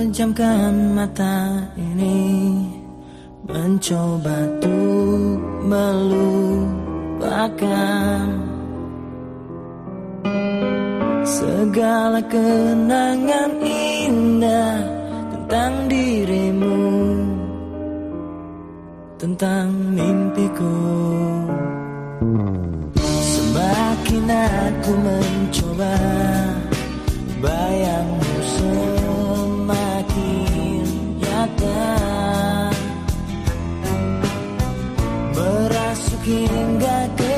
Pejamkan mata ini. Mencoba tuh melupakan Segala kenangan indah Tentang dirimu Tentang mimpiku. Semakin aku mencoba hingga ke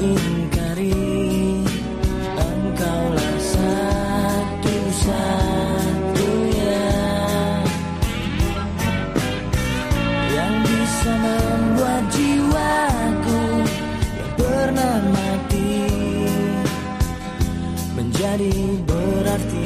ingkari Engkaulah satu-satunya Yang bisa membuat jiwaku Yang pernah mati Menjadi berarti